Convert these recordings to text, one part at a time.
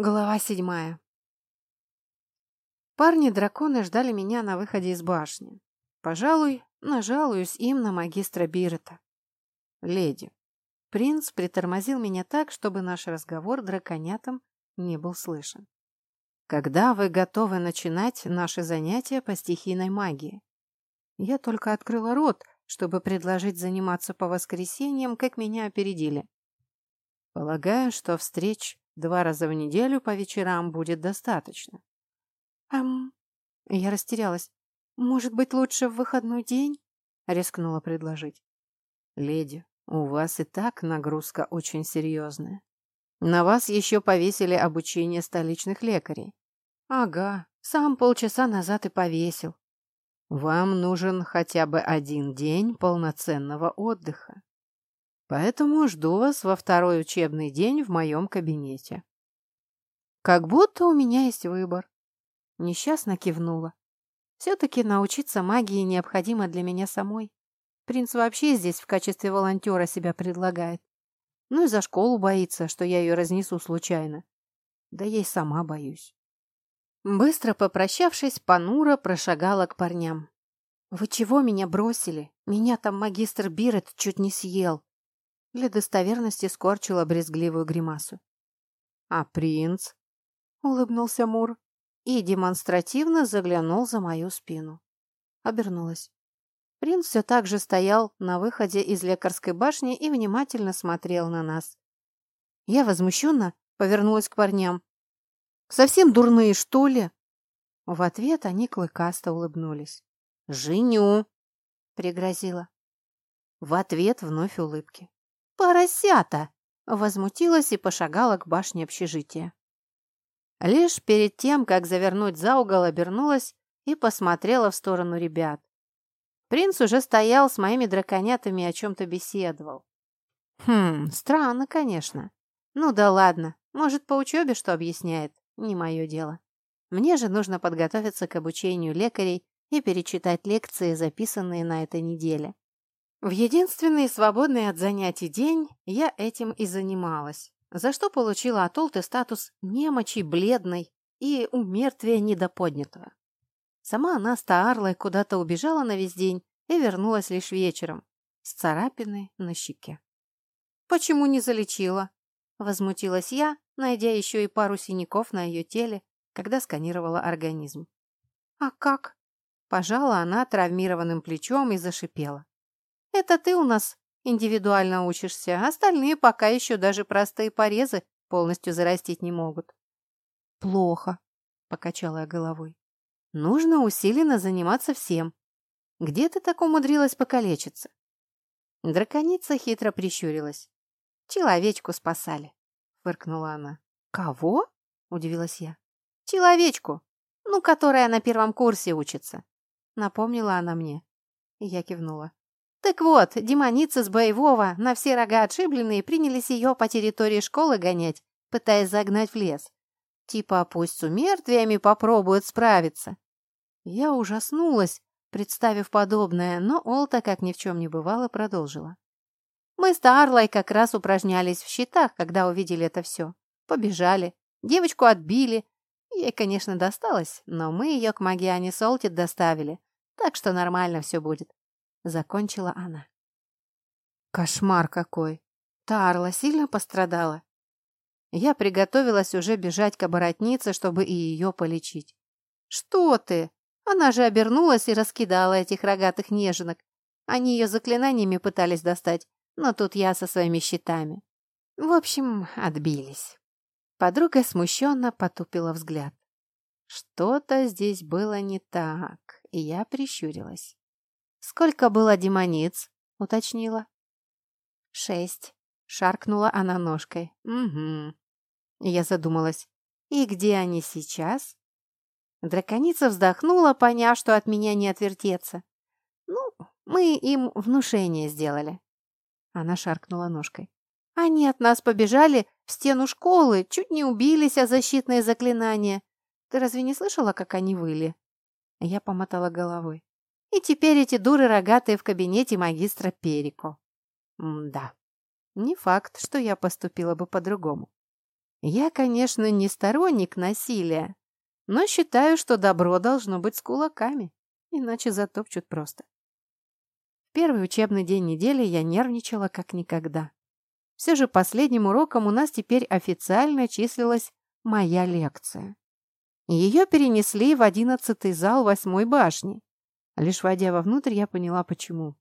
Глава седьмая. Парни-драконы ждали меня на выходе из башни. Пожалуй, нажалуюсь им на магистра Бирета. Леди. Принц притормозил меня так, чтобы наш разговор драконятам не был слышен. Когда вы готовы начинать наши занятия по стихийной магии? Я только открыла рот, чтобы предложить заниматься по воскресеньям, как меня опередили. Полагаю, что встреч Два раза в неделю по вечерам будет достаточно. Эм, я растерялась. Может быть, лучше в выходной день? Рискнула предложить. Леди, у вас и так нагрузка очень серьезная. На вас еще повесили обучение столичных лекарей. Ага, сам полчаса назад и повесил. Вам нужен хотя бы один день полноценного отдыха. Поэтому жду вас во второй учебный день в моем кабинете. Как будто у меня есть выбор. Несчастно кивнула. Все-таки научиться магии необходимо для меня самой. Принц вообще здесь в качестве волонтера себя предлагает. Ну и за школу боится, что я ее разнесу случайно. Да я и сама боюсь. Быстро попрощавшись, Панура прошагала к парням. «Вы чего меня бросили? Меня там магистр Бирет чуть не съел. Для достоверности скорчила брезгливую гримасу. «А принц?» — улыбнулся Мур и демонстративно заглянул за мою спину. Обернулась. Принц все так же стоял на выходе из лекарской башни и внимательно смотрел на нас. Я возмущенно повернулась к парням. «Совсем дурные, что ли?» В ответ они клыкасто улыбнулись. «Женю!» — пригрозила. В ответ вновь улыбки. «Поросята!» — возмутилась и пошагала к башне общежития. Лишь перед тем, как завернуть за угол, обернулась и посмотрела в сторону ребят. Принц уже стоял с моими драконятами и о чем-то беседовал. Хм, странно, конечно. Ну да ладно, может, по учебе что объясняет, не мое дело. Мне же нужно подготовиться к обучению лекарей и перечитать лекции, записанные на этой неделе. В единственный свободный от занятий день я этим и занималась, за что получила от Олты статус немочи бледной и умертвия недоподнятого. Сама она с Таарлой куда-то убежала на весь день и вернулась лишь вечером, с царапиной на щеке. «Почему не залечила?» – возмутилась я, найдя еще и пару синяков на ее теле, когда сканировала организм. «А как?» – пожала она травмированным плечом и зашипела. Это ты у нас индивидуально учишься, остальные пока еще даже простые порезы полностью зарастить не могут. Плохо, покачала я головой. Нужно усиленно заниматься всем. Где ты так умудрилась покалечиться? Драконица хитро прищурилась. Человечку спасали, фыркнула она. Кого? удивилась я. Человечку, ну, которая на первом курсе учится, напомнила она мне. Я кивнула. Так вот, демоницы с боевого, на все рога отшибленные, принялись ее по территории школы гонять, пытаясь загнать в лес. Типа, пусть с умертвиями попробуют справиться. Я ужаснулась, представив подобное, но Олта, как ни в чем не бывало, продолжила. Мы с Тарлой как раз упражнялись в щитах, когда увидели это все. Побежали, девочку отбили. Ей, конечно, досталось, но мы ее к Магиане Солтит доставили, так что нормально все будет. Закончила она. Кошмар какой! Тарла сильно пострадала. Я приготовилась уже бежать к оборотнице, чтобы и ее полечить. «Что ты? Она же обернулась и раскидала этих рогатых неженок. Они ее заклинаниями пытались достать, но тут я со своими щитами. В общем, отбились». Подруга смущенно потупила взгляд. Что-то здесь было не так, и я прищурилась. «Сколько было демониц?» — уточнила. «Шесть», — шаркнула она ножкой. «Угу». Я задумалась. «И где они сейчас?» Драконица вздохнула, поняв, что от меня не отвертеться. «Ну, мы им внушение сделали». Она шаркнула ножкой. «Они от нас побежали в стену школы, чуть не убились о защитное заклинание. Ты разве не слышала, как они выли?» Я помотала головой. И теперь эти дуры рогатые в кабинете магистра Перико. М да, не факт, что я поступила бы по-другому. Я, конечно, не сторонник насилия, но считаю, что добро должно быть с кулаками, иначе затопчут просто. В первый учебный день недели я нервничала как никогда. Все же последним уроком у нас теперь официально числилась моя лекция. Ее перенесли в одиннадцатый зал восьмой башни. Лишь войдя вовнутрь, я поняла, почему.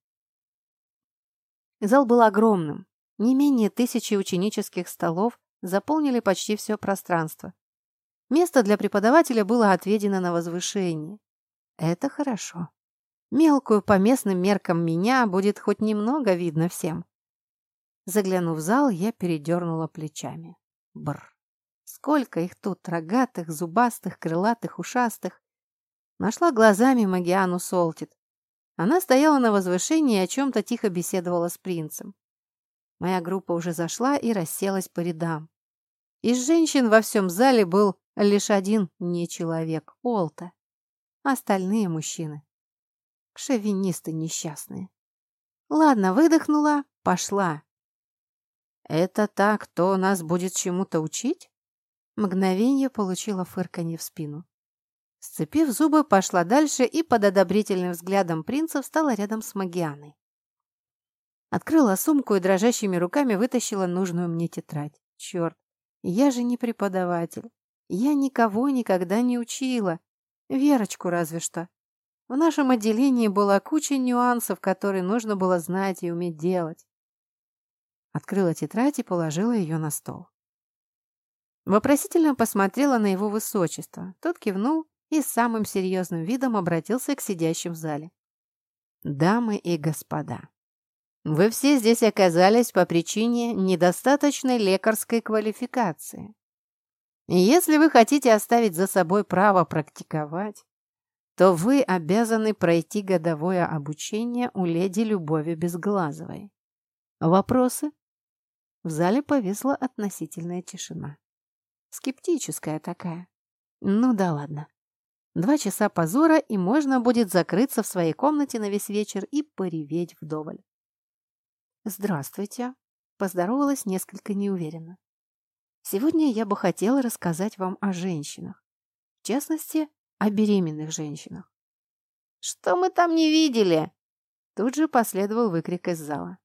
Зал был огромным. Не менее тысячи ученических столов заполнили почти все пространство. Место для преподавателя было отведено на возвышении. Это хорошо. Мелкую по местным меркам меня будет хоть немного видно всем. Заглянув в зал, я передернула плечами. Бр. Сколько их тут, рогатых, зубастых, крылатых, ушастых. Нашла глазами Магиану Солтит. Она стояла на возвышении и о чем-то тихо беседовала с принцем. Моя группа уже зашла и расселась по рядам. Из женщин во всем зале был лишь один не человек — Олта. Остальные мужчины. Шовинисты несчастные. Ладно, выдохнула, пошла. «Это так, кто нас будет чему-то учить?» Мгновение получила фырканье в спину. Сцепив зубы, пошла дальше и под одобрительным взглядом принца встала рядом с Магианой. Открыла сумку и дрожащими руками вытащила нужную мне тетрадь. Черт, я же не преподаватель. Я никого никогда не учила. Верочку разве что. В нашем отделении была куча нюансов, которые нужно было знать и уметь делать. Открыла тетрадь и положила ее на стол. Вопросительно посмотрела на его высочество. Тот кивнул и с самым серьезным видом обратился к сидящим в зале. «Дамы и господа, вы все здесь оказались по причине недостаточной лекарской квалификации. Если вы хотите оставить за собой право практиковать, то вы обязаны пройти годовое обучение у леди Любови Безглазовой. Вопросы? В зале повисла относительная тишина. Скептическая такая. Ну да ладно. Два часа позора, и можно будет закрыться в своей комнате на весь вечер и пореветь вдоволь. «Здравствуйте», — поздоровалась несколько неуверенно. «Сегодня я бы хотела рассказать вам о женщинах. В частности, о беременных женщинах». «Что мы там не видели?» Тут же последовал выкрик из зала.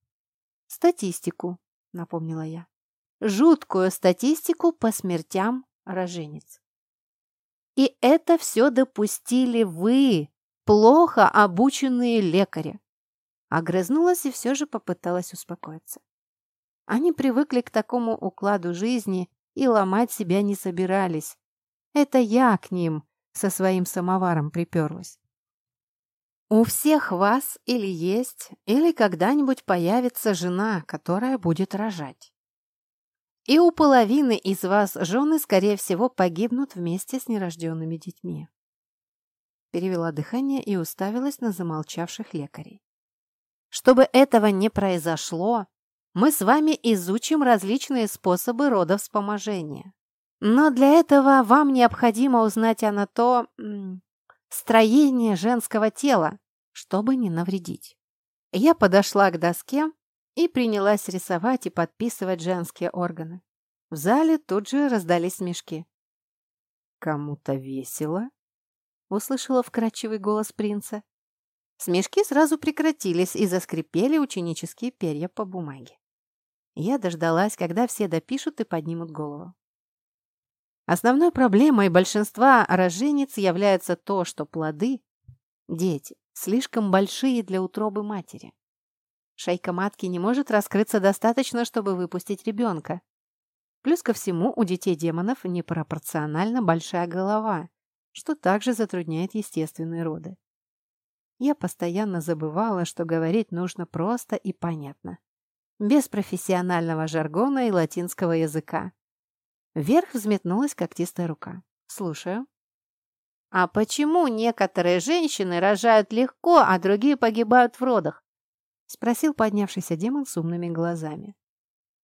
«Статистику», — напомнила я. «Жуткую статистику по смертям роженец». И это все допустили вы, плохо обученные лекари. Огрызнулась и все же попыталась успокоиться. Они привыкли к такому укладу жизни и ломать себя не собирались. Это я к ним со своим самоваром приперлась. У всех вас или есть, или когда-нибудь появится жена, которая будет рожать. И у половины из вас жены, скорее всего, погибнут вместе с нерожденными детьми. Перевела дыхание и уставилась на замолчавших лекарей. Чтобы этого не произошло, мы с вами изучим различные способы родовспоможения. Но для этого вам необходимо узнать о то строение женского тела, чтобы не навредить. Я подошла к доске, и принялась рисовать и подписывать женские органы. В зале тут же раздались смешки. «Кому-то весело?» — услышала вкрадчивый голос принца. Смешки сразу прекратились и заскрипели ученические перья по бумаге. Я дождалась, когда все допишут и поднимут голову. Основной проблемой большинства рожениц является то, что плоды, дети, слишком большие для утробы матери. Шейка матки не может раскрыться достаточно, чтобы выпустить ребенка. Плюс ко всему у детей демонов непропорционально большая голова, что также затрудняет естественные роды. Я постоянно забывала, что говорить нужно просто и понятно. Без профессионального жаргона и латинского языка. Вверх взметнулась когтистая рука. «Слушаю». «А почему некоторые женщины рожают легко, а другие погибают в родах?» Спросил поднявшийся демон с умными глазами.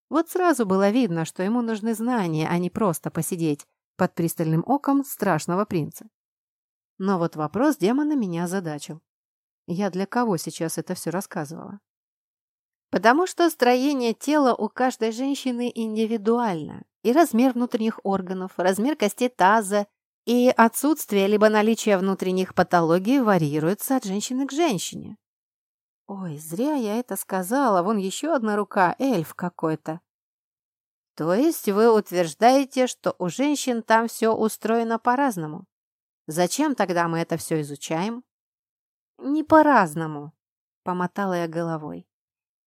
Вот сразу было видно, что ему нужны знания, а не просто посидеть под пристальным оком страшного принца. Но вот вопрос демона меня озадачил. Я для кого сейчас это все рассказывала? Потому что строение тела у каждой женщины индивидуально. И размер внутренних органов, размер костей таза и отсутствие либо наличие внутренних патологий варьируется от женщины к женщине. Ой, зря я это сказала, вон еще одна рука, эльф какой-то. То есть вы утверждаете, что у женщин там все устроено по-разному? Зачем тогда мы это все изучаем? Не по-разному, помотала я головой.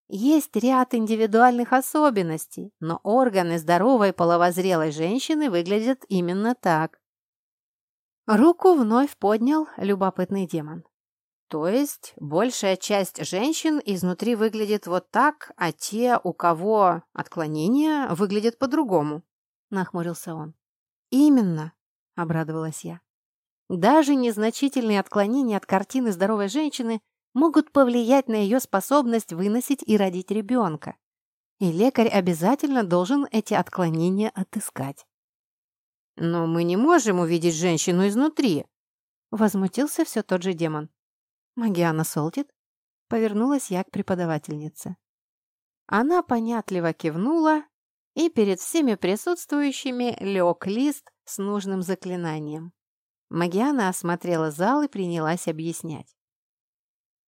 Есть ряд индивидуальных особенностей, но органы здоровой половозрелой женщины выглядят именно так. Руку вновь поднял любопытный демон. То есть большая часть женщин изнутри выглядит вот так, а те, у кого отклонения, выглядят по-другому, нахмурился он. Именно, обрадовалась я. Даже незначительные отклонения от картины здоровой женщины могут повлиять на ее способность выносить и родить ребенка. И лекарь обязательно должен эти отклонения отыскать. «Но мы не можем увидеть женщину изнутри», — возмутился все тот же демон. «Магиана Солтит?» — повернулась я к преподавательнице. Она понятливо кивнула, и перед всеми присутствующими лег лист с нужным заклинанием. Магиана осмотрела зал и принялась объяснять.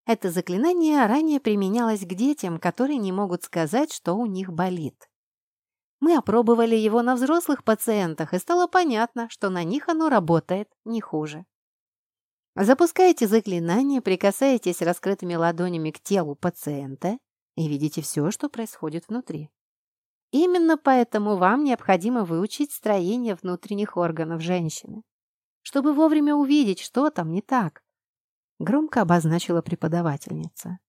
Это заклинание ранее применялось к детям, которые не могут сказать, что у них болит. Мы опробовали его на взрослых пациентах, и стало понятно, что на них оно работает не хуже. Запускаете заклинание, прикасаетесь раскрытыми ладонями к телу пациента и видите все, что происходит внутри. Именно поэтому вам необходимо выучить строение внутренних органов женщины, чтобы вовремя увидеть, что там не так. Громко обозначила преподавательница.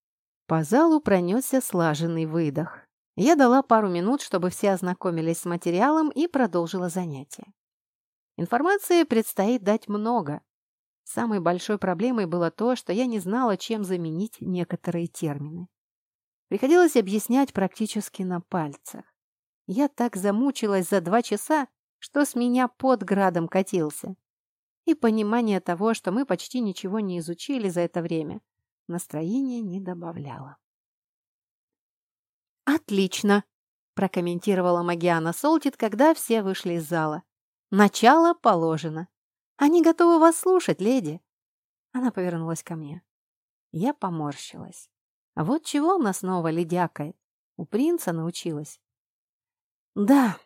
По залу пронесся слаженный выдох. Я дала пару минут, чтобы все ознакомились с материалом и продолжила занятие. Информации предстоит дать много, Самой большой проблемой было то, что я не знала, чем заменить некоторые термины. Приходилось объяснять практически на пальцах. Я так замучилась за два часа, что с меня под градом катился. И понимание того, что мы почти ничего не изучили за это время, настроение не добавляло. «Отлично!» – прокомментировала Магиана Солтит, когда все вышли из зала. «Начало положено. Они готовы вас слушать, леди!» Она повернулась ко мне. Я поморщилась. А вот чего она снова ледякает? У принца научилась. Да,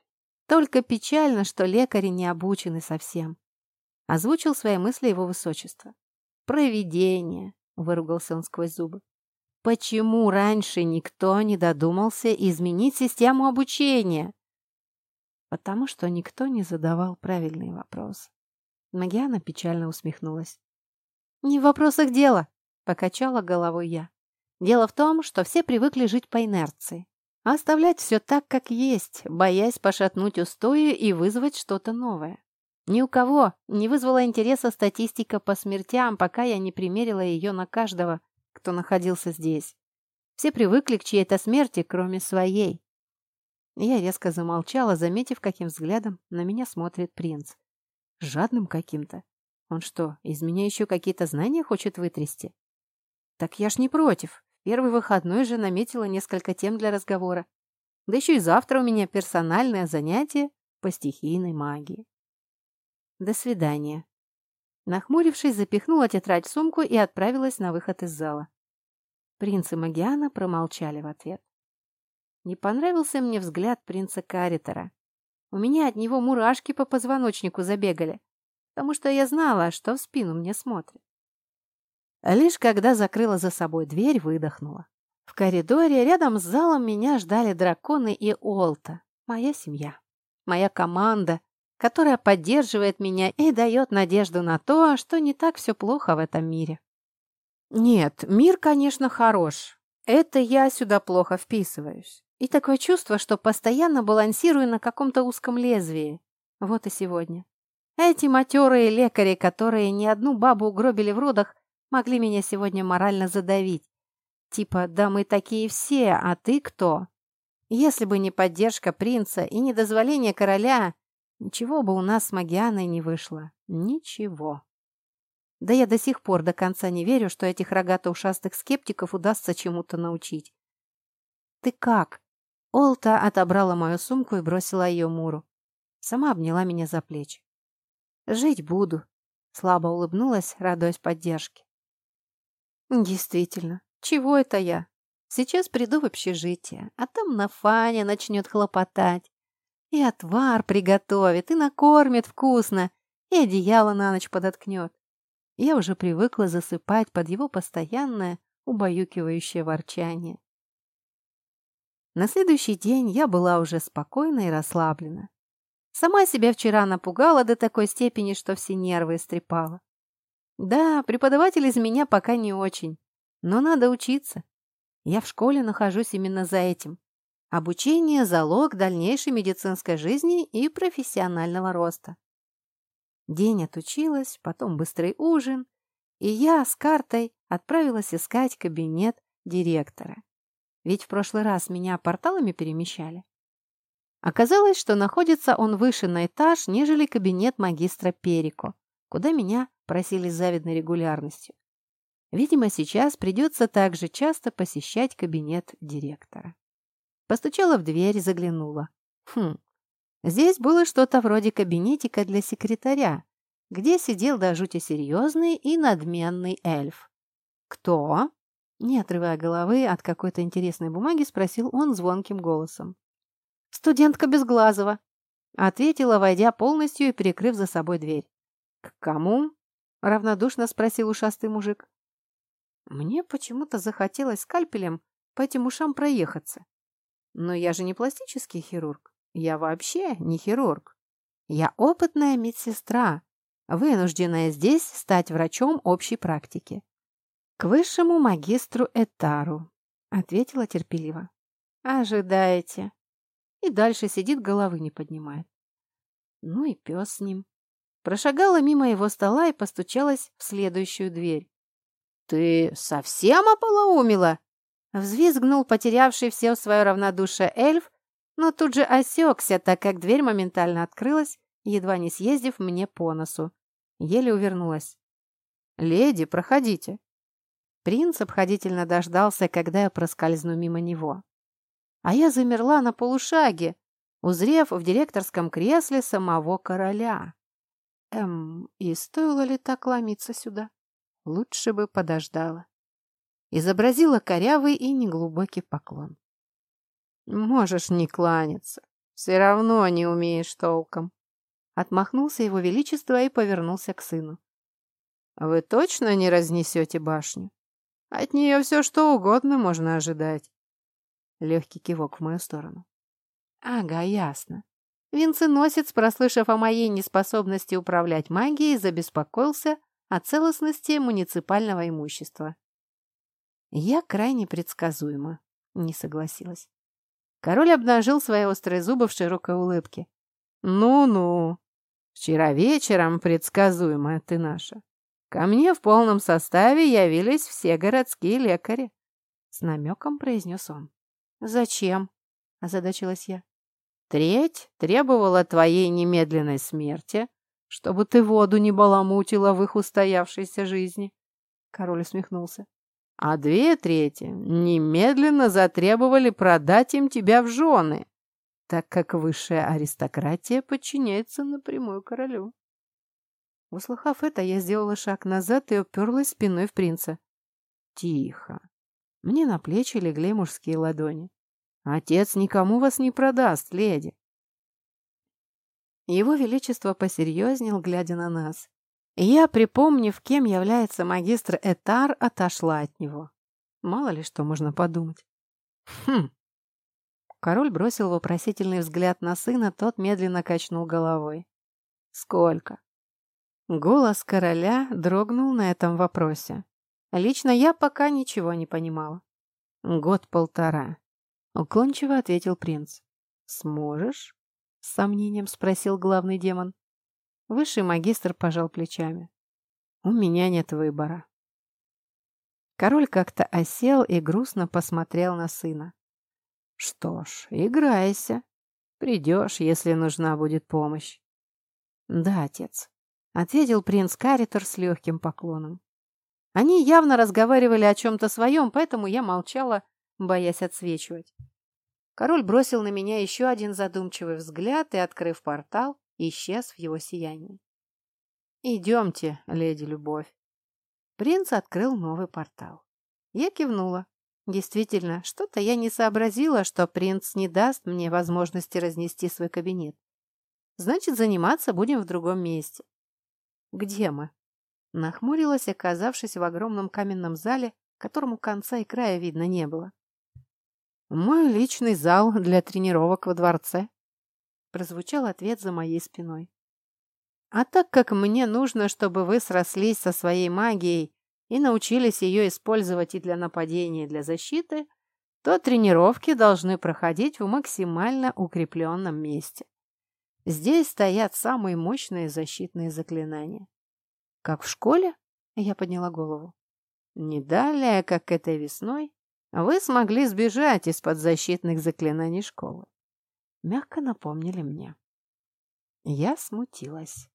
только печально, что лекари не обучены совсем. Озвучил свои мысли его высочество. Провидение, выругался он сквозь зубы. Почему раньше никто не додумался изменить систему обучения? Потому что никто не задавал правильные вопросы. Магиана печально усмехнулась. «Не в вопросах дела», — покачала головой я. «Дело в том, что все привыкли жить по инерции, а оставлять все так, как есть, боясь пошатнуть устои и вызвать что-то новое. Ни у кого не вызвала интереса статистика по смертям, пока я не примерила ее на каждого, кто находился здесь. Все привыкли к чьей-то смерти, кроме своей. Я резко замолчала, заметив, каким взглядом на меня смотрит принц. Жадным каким-то. Он что, из меня еще какие-то знания хочет вытрясти? Так я ж не против. Первый выходной же наметила несколько тем для разговора. Да еще и завтра у меня персональное занятие по стихийной магии. До свидания. Нахмурившись, запихнула тетрадь в сумку и отправилась на выход из зала. Принц и Магиана промолчали в ответ. Не понравился мне взгляд принца Каритера. У меня от него мурашки по позвоночнику забегали, потому что я знала, что в спину мне смотрит. Лишь когда закрыла за собой дверь, выдохнула. В коридоре рядом с залом меня ждали драконы и Олта, моя семья, моя команда, которая поддерживает меня и дает надежду на то, что не так все плохо в этом мире. Нет, мир, конечно, хорош. Это я сюда плохо вписываюсь. И такое чувство, что постоянно балансирую на каком-то узком лезвии. Вот и сегодня. Эти матерые лекари, которые ни одну бабу угробили в родах, могли меня сегодня морально задавить. Типа, да мы такие все, а ты кто? Если бы не поддержка принца и не дозволение короля, ничего бы у нас с Магианой не вышло. Ничего. Да я до сих пор до конца не верю, что этих рогато-ушастых скептиков удастся чему-то научить. «Ты как?» Олта отобрала мою сумку и бросила ее Муру. Сама обняла меня за плечи. «Жить буду», — слабо улыбнулась, радуясь поддержке. «Действительно, чего это я? Сейчас приду в общежитие, а там на Фаня начнет хлопотать. И отвар приготовит, и накормит вкусно, и одеяло на ночь подоткнет. Я уже привыкла засыпать под его постоянное, убаюкивающее ворчание. На следующий день я была уже спокойна и расслаблена. Сама себя вчера напугала до такой степени, что все нервы истрепала. Да, преподаватель из меня пока не очень, но надо учиться. Я в школе нахожусь именно за этим. Обучение – залог дальнейшей медицинской жизни и профессионального роста. День отучилась, потом быстрый ужин, и я с картой отправилась искать кабинет директора. Ведь в прошлый раз меня порталами перемещали. Оказалось, что находится он выше на этаж, нежели кабинет магистра Перико, куда меня просили с завидной регулярностью. Видимо, сейчас придется также часто посещать кабинет директора. Постучала в дверь, заглянула. Хм, здесь было что-то вроде кабинетика для секретаря, где сидел до жути серьезный и надменный эльф. «Кто?» Не отрывая головы от какой-то интересной бумаги, спросил он звонким голосом. «Студентка Безглазова», — ответила, войдя полностью и перекрыв за собой дверь. «К кому?» — равнодушно спросил ушастый мужик. Мне почему-то захотелось скальпелем по этим ушам проехаться. Но я же не пластический хирург. Я вообще не хирург. Я опытная медсестра, вынужденная здесь стать врачом общей практики. К высшему магистру Этару, ответила терпеливо. Ожидаете. И дальше сидит, головы не поднимает. Ну и пес с ним. Прошагала мимо его стола и постучалась в следующую дверь. «Ты совсем ополоумила?» Взвизгнул потерявший все свое равнодушие эльф, но тут же осекся, так как дверь моментально открылась, едва не съездив мне по носу. Еле увернулась. «Леди, проходите». Принц обходительно дождался, когда я проскользну мимо него. А я замерла на полушаге, узрев в директорском кресле самого короля. Эм, и стоило ли так ломиться сюда? Лучше бы подождала изобразила корявый и неглубокий поклон. «Можешь не кланяться, все равно не умеешь толком», отмахнулся его величество и повернулся к сыну. «Вы точно не разнесете башню? От нее все что угодно можно ожидать». Легкий кивок в мою сторону. «Ага, ясно. Винценосец, прослышав о моей неспособности управлять магией, забеспокоился о целостности муниципального имущества. Я крайне предсказуема, не согласилась. Король обнажил свои острые зубы в широкой улыбке. «Ну-ну, вчера вечером предсказуемая ты наша. Ко мне в полном составе явились все городские лекари», — с намеком произнес он. «Зачем?» — озадачилась я. «Треть требовала твоей немедленной смерти, чтобы ты воду не баламутила в их устоявшейся жизни», — король усмехнулся а две трети немедленно затребовали продать им тебя в жены, так как высшая аристократия подчиняется напрямую королю. Услыхав это, я сделала шаг назад и уперлась спиной в принца. Тихо. Мне на плечи легли мужские ладони. Отец никому вас не продаст, леди. Его Величество посерьезнел, глядя на нас. Я, припомнив, кем является магистр Этар, отошла от него. Мало ли что можно подумать. Хм. Король бросил вопросительный взгляд на сына, тот медленно качнул головой. Сколько? Голос короля дрогнул на этом вопросе. Лично я пока ничего не понимала. Год-полтора. Уклончиво ответил принц. Сможешь? С сомнением спросил главный демон. Высший магистр пожал плечами. «У меня нет выбора». Король как-то осел и грустно посмотрел на сына. «Что ж, играйся. Придешь, если нужна будет помощь». «Да, отец», — ответил принц Каритер с легким поклоном. Они явно разговаривали о чем-то своем, поэтому я молчала, боясь отсвечивать. Король бросил на меня еще один задумчивый взгляд и, открыв портал, исчез в его сиянии. «Идемте, леди Любовь». Принц открыл новый портал. Я кивнула. Действительно, что-то я не сообразила, что принц не даст мне возможности разнести свой кабинет. Значит, заниматься будем в другом месте. Где мы? Нахмурилась, оказавшись в огромном каменном зале, которому конца и края видно не было. «Мой личный зал для тренировок во дворце», — прозвучал ответ за моей спиной. «А так как мне нужно, чтобы вы срослись со своей магией и научились ее использовать и для нападения, и для защиты, то тренировки должны проходить в максимально укрепленном месте. Здесь стоят самые мощные защитные заклинания. Как в школе? Я подняла голову. Не далее, как этой весной, вы смогли сбежать из-под защитных заклинаний школы. Мягко напомнили мне. Я смутилась.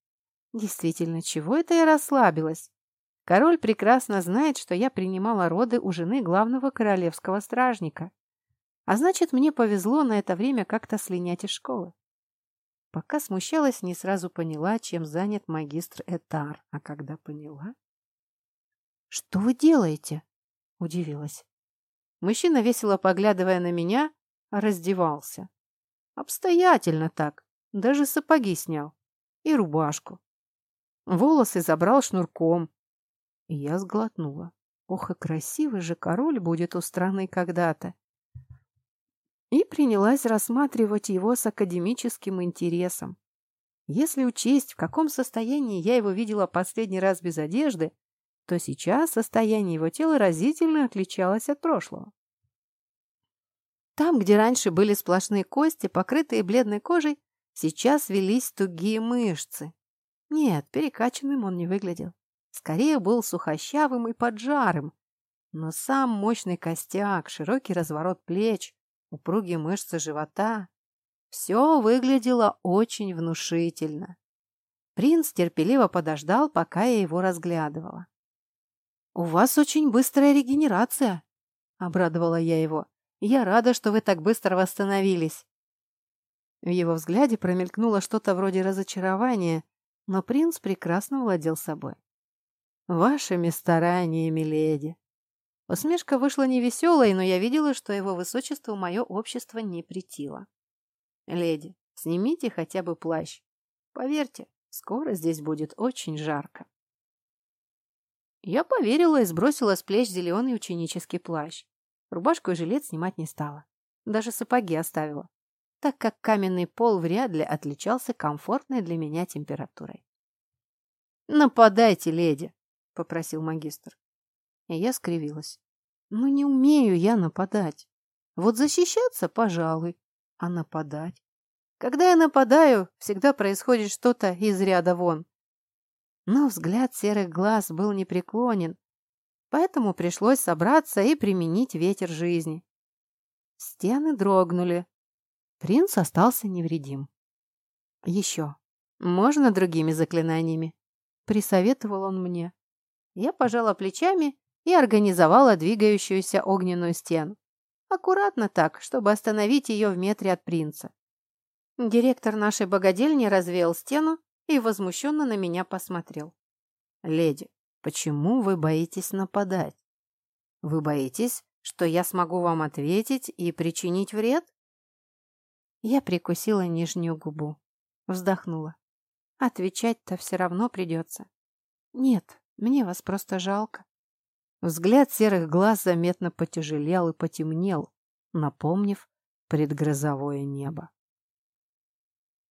Действительно, чего это я расслабилась? Король прекрасно знает, что я принимала роды у жены главного королевского стражника. А значит, мне повезло на это время как-то слинять из школы. Пока смущалась, не сразу поняла, чем занят магистр Этар. А когда поняла... «Что вы делаете?» — удивилась. Мужчина, весело поглядывая на меня, раздевался. Обстоятельно так. Даже сапоги снял. И рубашку. Волосы забрал шнурком, и я сглотнула. Ох, и красивый же король будет у страны когда-то. И принялась рассматривать его с академическим интересом. Если учесть, в каком состоянии я его видела последний раз без одежды, то сейчас состояние его тела разительно отличалось от прошлого. Там, где раньше были сплошные кости, покрытые бледной кожей, сейчас велись тугие мышцы. Нет, перекачанным он не выглядел скорее был сухощавым и поджарым, но сам мощный костяк, широкий разворот плеч, упругие мышцы живота – все выглядело очень внушительно. Принц терпеливо подождал, пока я его разглядывала. «У вас очень быстрая регенерация», – обрадовала я его. «Я рада, что вы так быстро восстановились». В его взгляде промелькнуло что-то вроде разочарования, но принц прекрасно владел собой. Вашими стараниями, леди. Усмешка вышла невеселой, но я видела, что его высочеству мое общество не притило. Леди, снимите хотя бы плащ. Поверьте, скоро здесь будет очень жарко. Я поверила и сбросила с плеч зеленый ученический плащ. Рубашку и жилет снимать не стала. Даже сапоги оставила, так как каменный пол вряд ли отличался комфортной для меня температурой. «Нападайте, леди!» — попросил магистр. Я скривилась. «Ну не умею я нападать. Вот защищаться, пожалуй, а нападать? Когда я нападаю, всегда происходит что-то из ряда вон». Но взгляд серых глаз был непреклонен, поэтому пришлось собраться и применить ветер жизни. Стены дрогнули. Принц остался невредим. «Еще. Можно другими заклинаниями?» — присоветовал он мне. Я пожала плечами и организовала двигающуюся огненную стену. Аккуратно так, чтобы остановить ее в метре от принца. Директор нашей богадельни развеял стену и возмущенно на меня посмотрел. «Леди, почему вы боитесь нападать? Вы боитесь, что я смогу вам ответить и причинить вред?» Я прикусила нижнюю губу, вздохнула. Отвечать-то все равно придется. Нет, мне вас просто жалко. Взгляд серых глаз заметно потяжелел и потемнел, напомнив предгрозовое небо.